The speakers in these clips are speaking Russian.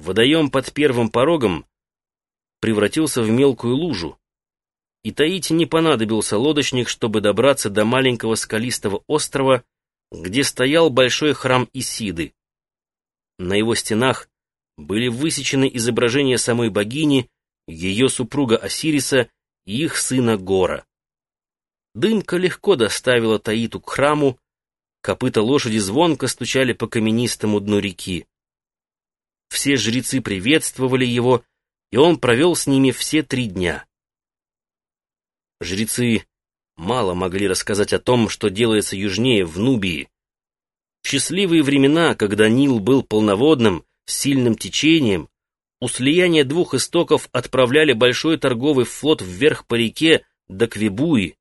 Водоем под первым порогом превратился в мелкую лужу, и Таити не понадобился лодочник, чтобы добраться до маленького скалистого острова, где стоял большой храм Исиды. На его стенах были высечены изображения самой богини, ее супруга Осириса и их сына Гора. Дымка легко доставила Таиту к храму, копыта лошади звонко стучали по каменистому дну реки. Все жрецы приветствовали его, и он провел с ними все три дня. Жрецы мало могли рассказать о том, что делается южнее, в Нубии. В счастливые времена, когда Нил был полноводным, с сильным течением, у слияния двух истоков отправляли большой торговый флот вверх по реке до Квебуи.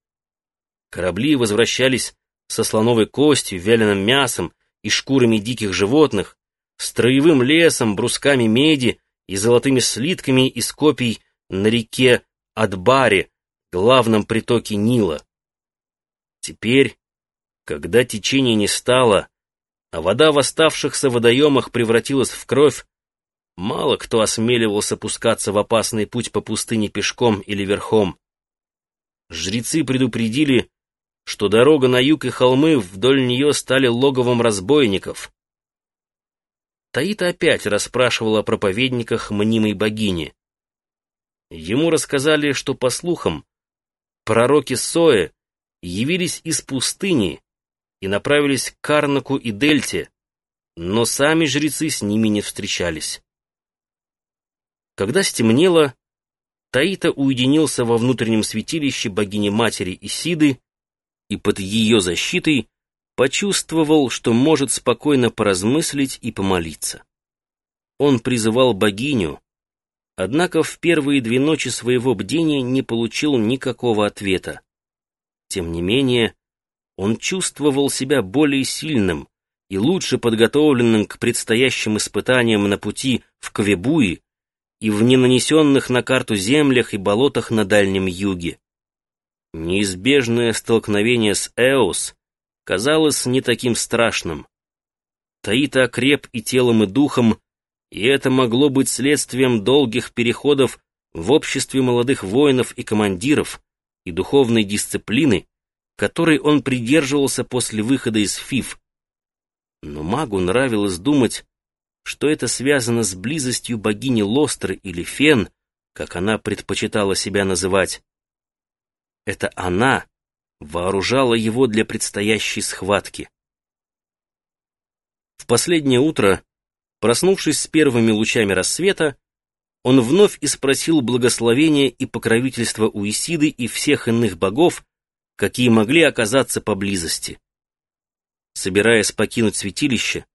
Корабли возвращались со слоновой костью, вяленым мясом и шкурами диких животных, строевым лесом, брусками меди и золотыми слитками из копий на реке Адбаре, главном притоке Нила. Теперь, когда течения не стало, а вода в оставшихся водоемах превратилась в кровь, мало кто осмеливался пускаться в опасный путь по пустыне пешком или верхом. Жрецы предупредили, что дорога на юг и холмы вдоль нее стали логовом разбойников. Таита опять расспрашивал о проповедниках мнимой богини. Ему рассказали, что, по слухам, пророки Соэ явились из пустыни и направились к Карнаку и Дельте, но сами жрецы с ними не встречались. Когда стемнело, Таита уединился во внутреннем святилище богини-матери Исиды и под ее защитой почувствовал, что может спокойно поразмыслить и помолиться. Он призывал богиню, однако в первые две ночи своего бдения не получил никакого ответа. Тем не менее, он чувствовал себя более сильным и лучше подготовленным к предстоящим испытаниям на пути в Квебуи и в ненанесенных на карту землях и болотах на Дальнем Юге. Неизбежное столкновение с Эос казалось не таким страшным. Таита окреп и телом, и духом, и это могло быть следствием долгих переходов в обществе молодых воинов и командиров и духовной дисциплины, которой он придерживался после выхода из ФИФ. Но магу нравилось думать, что это связано с близостью богини Лостры или Фен, как она предпочитала себя называть. Это она вооружала его для предстоящей схватки. В последнее утро, проснувшись с первыми лучами рассвета, он вновь испросил благословения и покровительства у Исиды и всех иных богов, какие могли оказаться поблизости. Собираясь покинуть святилище,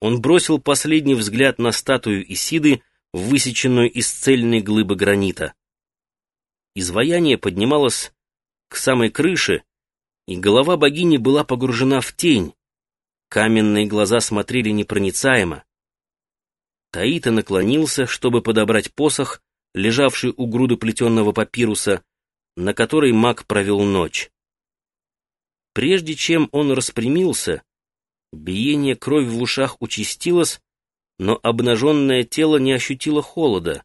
он бросил последний взгляд на статую Исиды, высеченную из цельной глыбы гранита. Изваяние поднималось к самой крыше, и голова богини была погружена в тень. Каменные глаза смотрели непроницаемо. Таита наклонился, чтобы подобрать посох, лежавший у груды плетенного папируса, на которой маг провел ночь. Прежде чем он распрямился, биение крови в ушах участилось, но обнаженное тело не ощутило холода.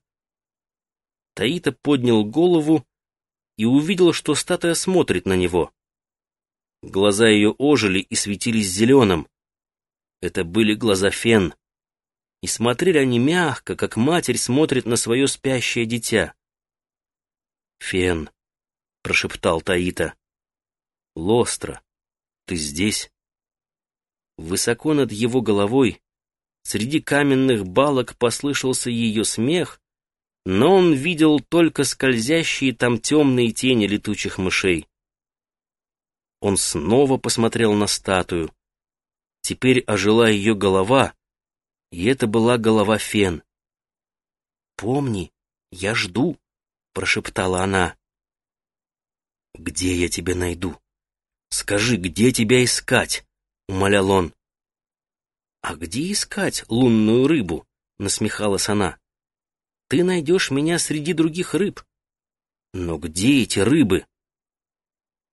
Таита поднял голову и увидел, что статуя смотрит на него. Глаза ее ожили и светились зеленым. Это были глаза Фен. И смотрели они мягко, как матерь смотрит на свое спящее дитя. «Фен», — прошептал Таита, — «Лостро, ты здесь?» Высоко над его головой, среди каменных балок послышался ее смех, но он видел только скользящие там темные тени летучих мышей. Он снова посмотрел на статую. Теперь ожила ее голова, и это была голова Фен. «Помни, я жду», — прошептала она. «Где я тебя найду? Скажи, где тебя искать?» — умолял он. «А где искать лунную рыбу?» — насмехалась она. «Ты найдешь меня среди других рыб». «Но где эти рыбы?»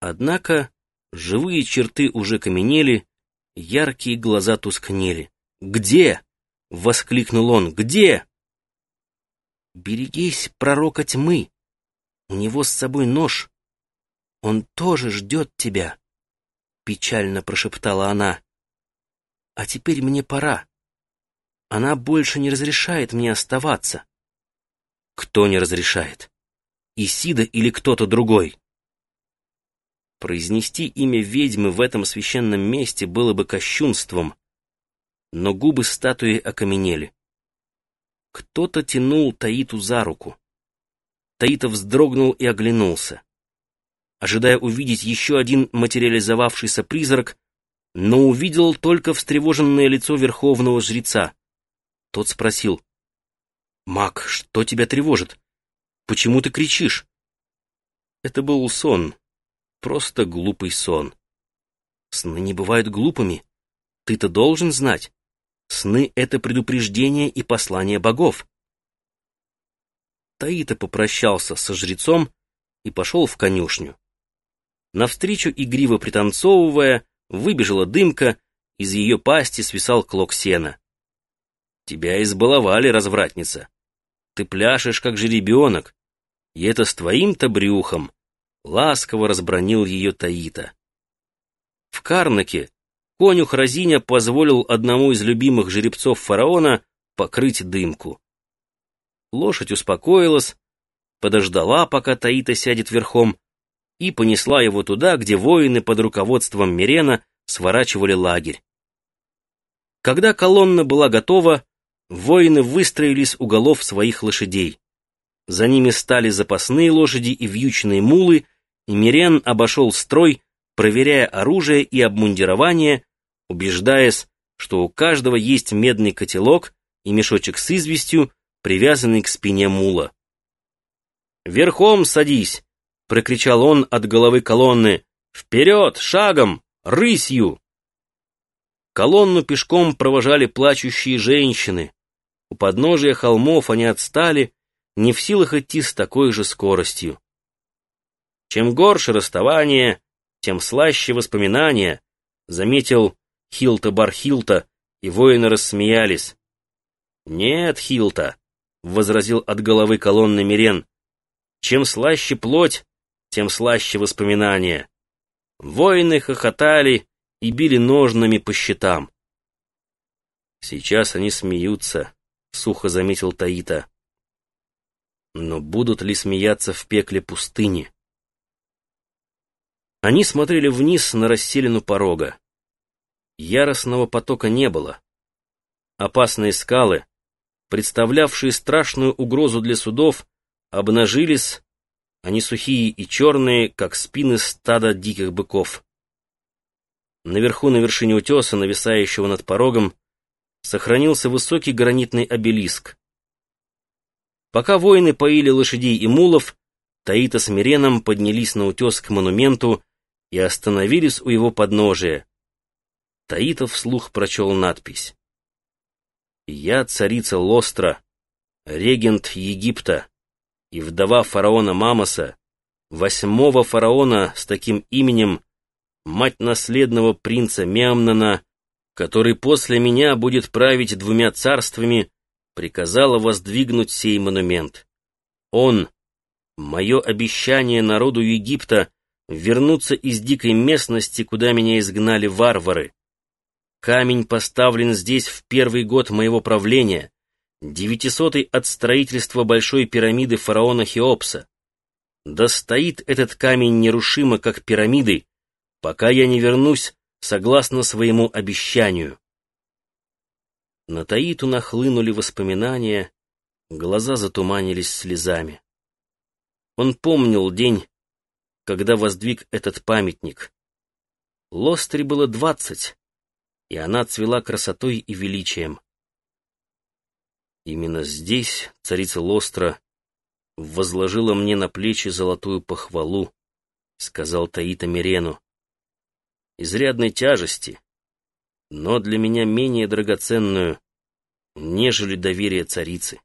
Однако Живые черты уже каменели, яркие глаза тускнели. «Где?» — воскликнул он. «Где?» «Берегись пророка тьмы! У него с собой нож. Он тоже ждет тебя!» Печально прошептала она. «А теперь мне пора. Она больше не разрешает мне оставаться». «Кто не разрешает? Исида или кто-то другой?» Произнести имя ведьмы в этом священном месте было бы кощунством, но губы статуи окаменели. Кто-то тянул Таиту за руку. Таита вздрогнул и оглянулся, ожидая увидеть еще один материализовавшийся призрак, но увидел только встревоженное лицо верховного жреца. Тот спросил, «Маг, что тебя тревожит? Почему ты кричишь?» Это был сон, Просто глупый сон. Сны не бывают глупыми. Ты-то должен знать. Сны — это предупреждение и послание богов. Таита попрощался со жрецом и пошел в конюшню. Навстречу, игриво пританцовывая, выбежала дымка, из ее пасти свисал клок сена. «Тебя избаловали, развратница. Ты пляшешь, как жеребенок, и это с твоим-то брюхом ласково разбронил ее Таита. В Карнаке конюх Разиня позволил одному из любимых жеребцов фараона покрыть дымку. Лошадь успокоилась, подождала, пока Таита сядет верхом, и понесла его туда, где воины под руководством Мирена сворачивали лагерь. Когда колонна была готова, воины выстроились у голов своих лошадей. За ними стали запасные лошади и вьючные мулы, и Мирен обошел строй, проверяя оружие и обмундирование, убеждаясь, что у каждого есть медный котелок и мешочек с известью, привязанный к спине мула. «Верхом садись!» — прокричал он от головы колонны. «Вперед! Шагом! Рысью!» Колонну пешком провожали плачущие женщины. У подножия холмов они отстали, не в силах идти с такой же скоростью. Чем горше расставание, тем слаще воспоминания, заметил Хилта Бархилта, и воины рассмеялись. «Нет, Хилта», — возразил от головы колонны Мирен, «чем слаще плоть, тем слаще воспоминания». Воины хохотали и били ножнами по щитам. «Сейчас они смеются», — сухо заметил Таита. «Но будут ли смеяться в пекле пустыни?» Они смотрели вниз на расселину порога. Яростного потока не было. Опасные скалы, представлявшие страшную угрозу для судов, обнажились, они сухие и черные, как спины стада диких быков. Наверху, на вершине утеса, нависающего над порогом, сохранился высокий гранитный обелиск. Пока воины поили лошадей и мулов, Таита с Миреном поднялись на утес к монументу, и остановились у его подножия. Таитов вслух прочел надпись. «Я царица Лостра, регент Египта и вдова фараона Мамоса, восьмого фараона с таким именем, мать наследного принца Меамнана, который после меня будет править двумя царствами, приказала воздвигнуть сей монумент. Он, мое обещание народу Египта, вернуться из дикой местности, куда меня изгнали варвары. Камень поставлен здесь в первый год моего правления, девятисотый от строительства большой пирамиды фараона Хеопса. Да стоит этот камень нерушимо, как пирамиды, пока я не вернусь согласно своему обещанию. На Таиту нахлынули воспоминания, глаза затуманились слезами. Он помнил день, когда воздвиг этот памятник. Лостре было двадцать, и она цвела красотой и величием. Именно здесь царица Лостра возложила мне на плечи золотую похвалу, сказал Таита Мирену. Изрядной тяжести, но для меня менее драгоценную, нежели доверие царицы.